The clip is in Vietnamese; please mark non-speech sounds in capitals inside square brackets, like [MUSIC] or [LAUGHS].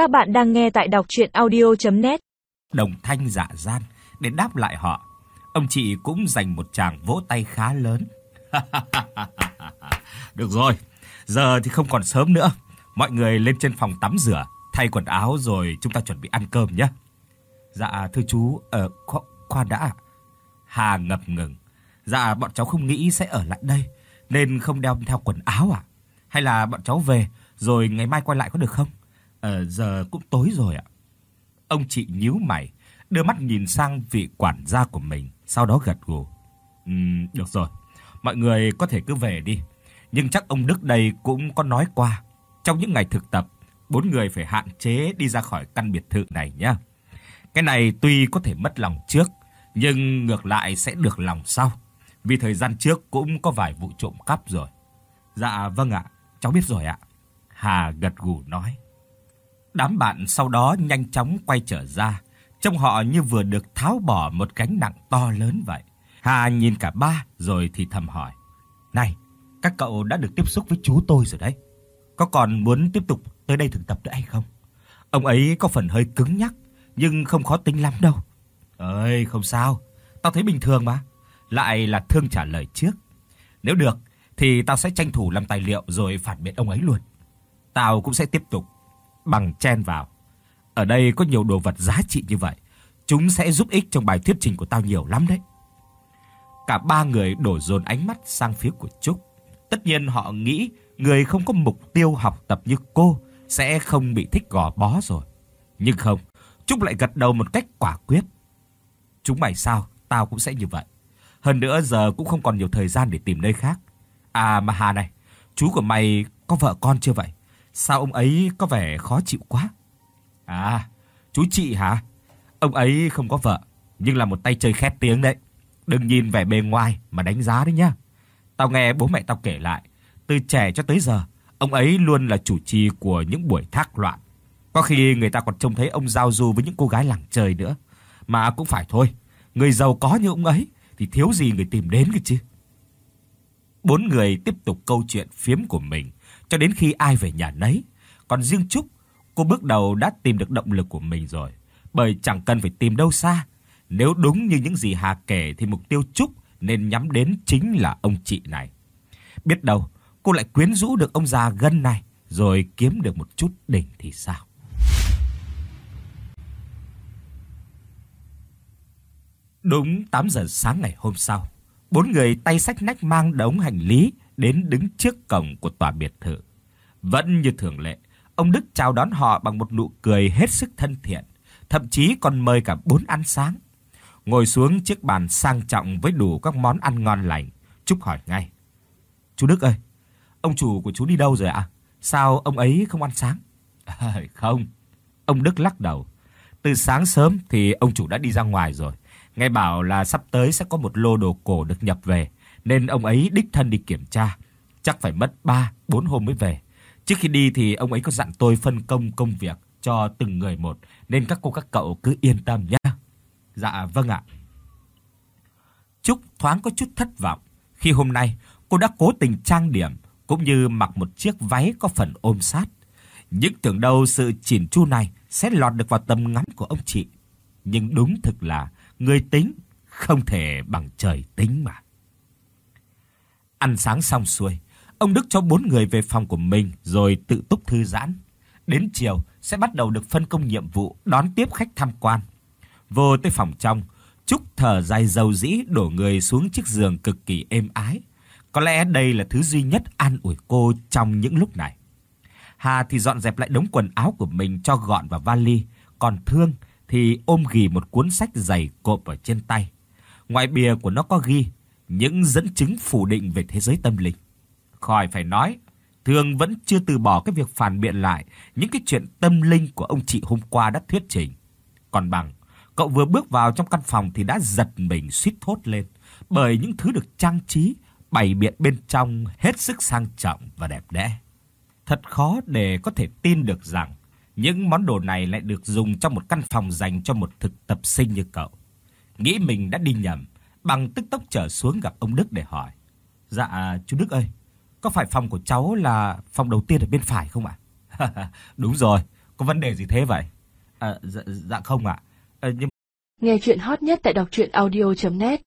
Các bạn đang nghe tại đọc audio net Đồng thanh dạ gian để đáp lại họ. Ông chị cũng dành một tràng vỗ tay khá lớn. [LAUGHS] Được rồi, giờ thì không còn sớm nữa. Mọi người lên trên phòng tắm rửa, thay quần áo rồi chúng ta chuẩn bị ăn cơm nhé. Dạ thưa chú, ờ kho, khoan đã. Hà ngập ngừng. Dạ bọn cháu không nghĩ sẽ ở lại đây nên không đeo theo quần áo à? Hay là bọn cháu về rồi ngày mai quay lại có được không? Ờ giờ cũng tối rồi ạ. Ông chị nhíu mày, đưa mắt nhìn sang vị quản gia của mình, sau đó gật gù. Ừm, được rồi. Mọi người có thể cứ về đi. Nhưng chắc ông Đức đây cũng có nói qua, trong những ngày thực tập, bốn người phải hạn chế đi ra khỏi căn biệt thự này nhé. Cái này tuy có thể mất lòng trước, nhưng ngược lại sẽ được lòng sau. Vì thời gian trước cũng có vài vụ trộm cắp rồi. Dạ vâng ạ, cháu biết rồi ạ. Hà gật gù nói. Đám bạn sau đó nhanh chóng quay trở ra, trông họ như vừa được tháo bỏ một gánh nặng to lớn vậy. Hà nhìn cả ba rồi thì thầm hỏi: "Này, các cậu đã được tiếp xúc với chú tôi rồi đấy. Có còn muốn tiếp tục tới đây thực tập nữa hay không?" Ông ấy có phần hơi cứng nhắc, nhưng không khó tính lắm đâu. "Ơi, không sao, tao thấy bình thường mà." Lại là Thương trả lời trước. "Nếu được thì tao sẽ tranh thủ làm tài liệu rồi phản biện ông ấy luôn. Tao cũng sẽ tiếp tục bằng chen vào. Ở đây có nhiều đồ vật giá trị như vậy, chúng sẽ giúp ích trong bài thuyết trình của tao nhiều lắm đấy." Cả ba người đổ dồn ánh mắt sang phía của Trúc. Tất nhiên họ nghĩ người không có mục tiêu học tập như cô sẽ không bị thích gò bó rồi. Nhưng không, Trúc lại gật đầu một cách quả quyết. Chúng mày sao, tao cũng sẽ như vậy. Hơn nữa giờ cũng không còn nhiều thời gian để tìm nơi khác. À mà Hà này, chú của mày có vợ con chưa vậy? Sao ông ấy có vẻ khó chịu quá? À, chú chị hả? Ông ấy không có vợ, nhưng là một tay chơi khét tiếng đấy. Đừng nhìn vẻ bề ngoài mà đánh giá đấy nhá. Tao nghe bố mẹ tao kể lại, từ trẻ cho tới giờ, ông ấy luôn là chủ trì của những buổi thác loạn. Có khi người ta còn trông thấy ông giao du với những cô gái làng chơi nữa. Mà cũng phải thôi, người giàu có như ông ấy thì thiếu gì người tìm đến cơ chứ. Bốn người tiếp tục câu chuyện phiếm của mình cho đến khi ai về nhà nấy. Còn riêng Trúc, cô bước đầu đã tìm được động lực của mình rồi, bởi chẳng cần phải tìm đâu xa. Nếu đúng như những gì Hà kể thì mục tiêu Trúc nên nhắm đến chính là ông chị này. Biết đâu cô lại quyến rũ được ông già gân này rồi kiếm được một chút đỉnh thì sao? Đúng 8 giờ sáng ngày hôm sau, bốn người tay xách nách mang đống hành lý đến đứng trước cổng của tòa biệt thự. Vẫn như thường lệ, ông Đức chào đón họ bằng một nụ cười hết sức thân thiện, thậm chí còn mời cả bốn ăn sáng. Ngồi xuống chiếc bàn sang trọng với đủ các món ăn ngon lành, Trúc hỏi ngay: "Chú Đức ơi, ông chủ của chú đi đâu rồi ạ? Sao ông ấy không ăn sáng?" À, "Không." Ông Đức lắc đầu. "Từ sáng sớm thì ông chủ đã đi ra ngoài rồi." Nghe bảo là sắp tới sẽ có một lô đồ cổ được nhập về, nên ông ấy đích thân đi kiểm tra, chắc phải mất 3, 4 hôm mới về. Trước khi đi thì ông ấy có dặn tôi phân công công việc cho từng người một, nên các cô các cậu cứ yên tâm nhé. Dạ vâng ạ. Trúc thoáng có chút thất vọng khi hôm nay cô đã cố tình trang điểm cũng như mặc một chiếc váy có phần ôm sát. những tưởng đâu sự chỉn chu này sẽ lọt được vào tầm ngắm của ông chị. Nhưng đúng thực là người tính không thể bằng trời tính mà. Ăn sáng xong xuôi, ông Đức cho bốn người về phòng của mình rồi tự túc thư giãn. Đến chiều sẽ bắt đầu được phân công nhiệm vụ đón tiếp khách tham quan. Vô tới phòng trong, Trúc thở dài dầu dĩ đổ người xuống chiếc giường cực kỳ êm ái. Có lẽ đây là thứ duy nhất an ủi cô trong những lúc này. Hà thì dọn dẹp lại đống quần áo của mình cho gọn vào vali, còn Thương thì ôm ghì một cuốn sách dày cộp ở trên tay. Ngoài bìa của nó có ghi những dẫn chứng phủ định về thế giới tâm linh. Khỏi phải nói, Thương vẫn chưa từ bỏ cái việc phản biện lại những cái chuyện tâm linh của ông chị hôm qua đã thuyết trình. Còn bằng, cậu vừa bước vào trong căn phòng thì đã giật mình suýt thốt lên, bởi những thứ được trang trí, bày biện bên trong hết sức sang trọng và đẹp đẽ. Thật khó để có thể tin được rằng những món đồ này lại được dùng trong một căn phòng dành cho một thực tập sinh như cậu. Nghĩ mình đã đi nhầm, bằng tức tốc trở xuống gặp ông Đức để hỏi. Dạ, chú Đức ơi, có phải phòng của cháu là phòng đầu tiên ở bên phải không ạ? [LAUGHS] Đúng rồi, có vấn đề gì thế vậy? À, dạ, dạ không ạ. À, nhưng Nghe chuyện hot nhất tại đọc truyện audio.net